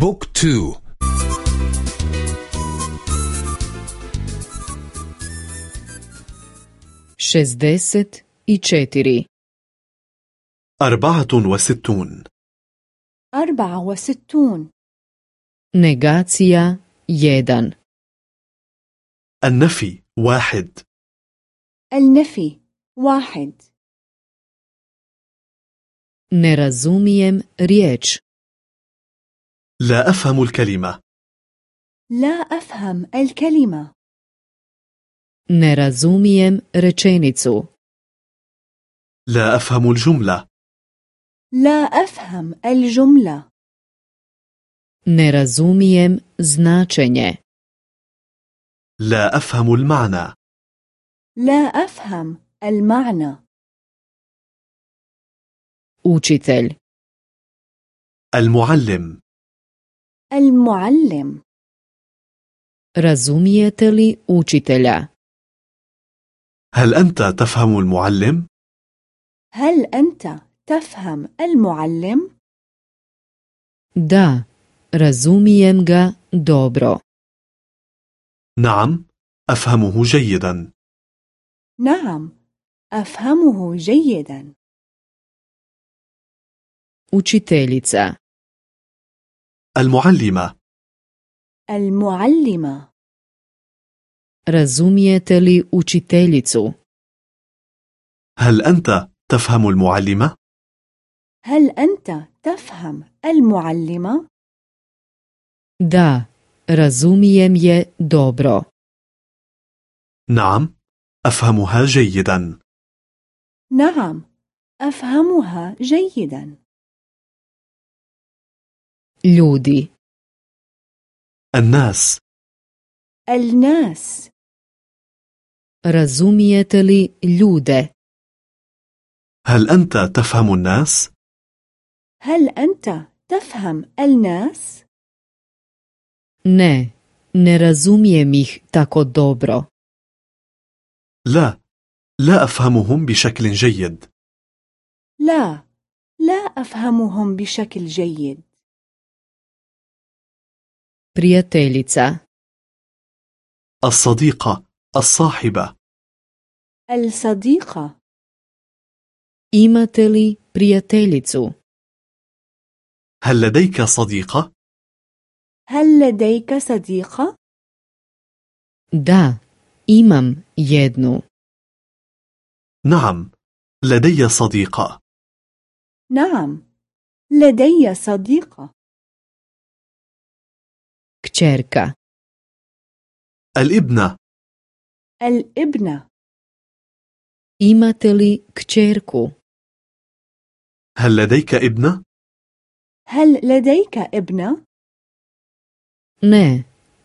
بوك تو. شزدست i četiri. أربعة وستون. أربعة وستون. Negacija jedan. النفي واحد. النفي واحد. Razumijem riječ. لا أفهم الكلمة. لا أفهم الكلمة. Ne razumijem rečenicu. لا أفهم الجملة. لا أفهم الجملة. Ne razumijem značenje. لا أفهم المعنى. لا أفهم المعنى. Učitelj. المعلم. المعلم Razumijete li učitelja? هل أنت تفهم المعلم؟ هل أنت تفهم المعلم؟ Da, razumijem ga dobro. نعم أفهمه جيدا نعم أفهمه جيدا Učiteljica. المعلمة المعلمة Razumijete li učiteljicu? هل أنت تفهم المعلمة؟ هل أنت تفهم المعلمة؟ Da, razumijem je dobro. نعم أفهمها جيدا نعم أفهمها جيدا Ljudi. الناس الناس Razumijete li ljude? هل أنت تفهم الناس؟ هل أنت تفهم الناس؟ Ne, ne razumijem ih tako dobro. لا لا أفهمهم بشكل جيد لا لا أفهمهم بشكل جيد Prijateljica. الصديقة الصاحبة الصديقة Imate li prijateljicu? هل لديك صديقة؟ هل لديك صديقة؟ Da, imam jednu. نعم لدي صديقة نعم لدي صديقة Kćerka. الابنة الابنة Imate li kćerku? هل لديك ابنة؟ هل لديك ابنة؟ Ne,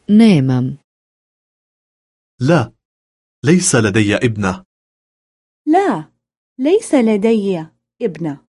nemam. لا ليس لدي ابنة لا ليس لدي ابنة